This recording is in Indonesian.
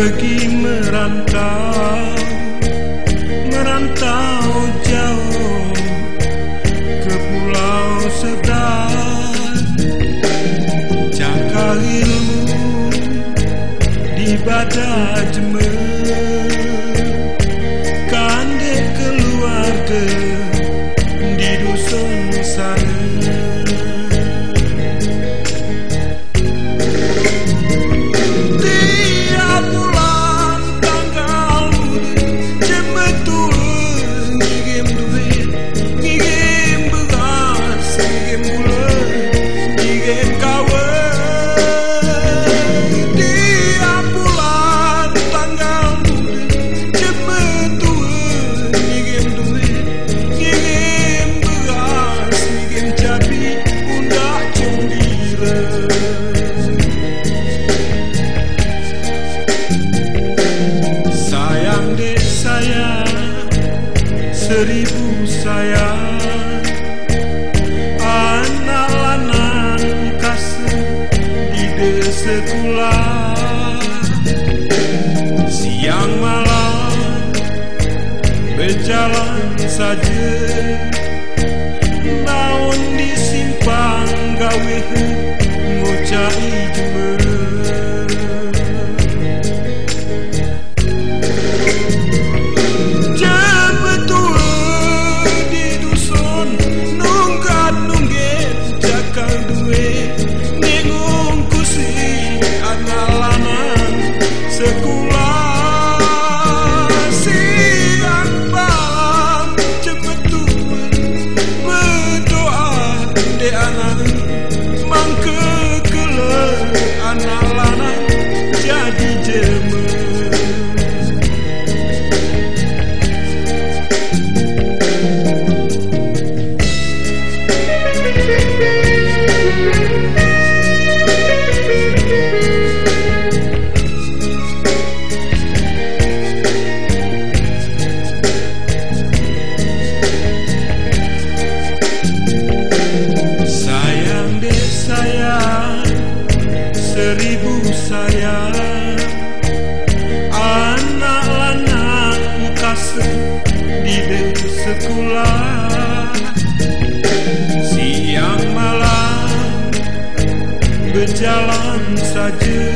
pergi seribu sayang. Anak lanang kasih di sekolah. Siang malam berjalan saja. Naon disimpang gawe escucha y tú sekolah Siang malam berjalan saja